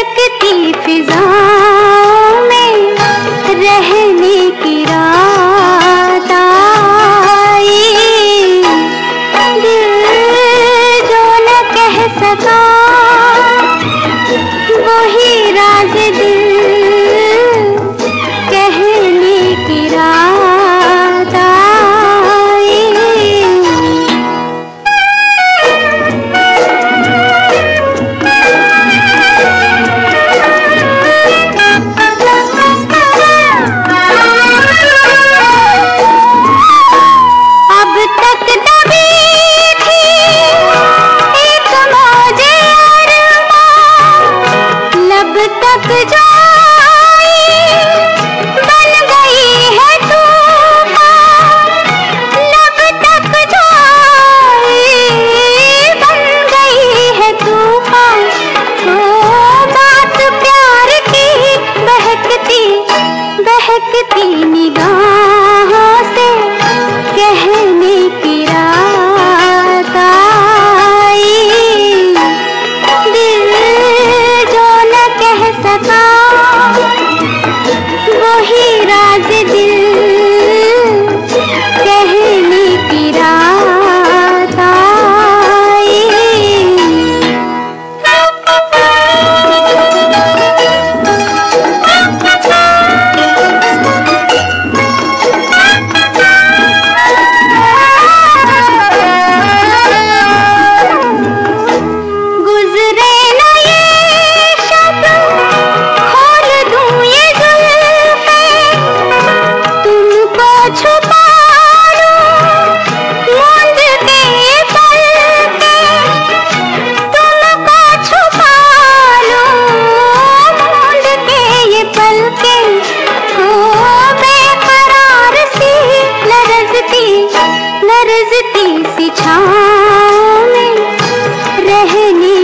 सकती फिजाओं में रहने की राह मिट्टी सी छाँव में रहने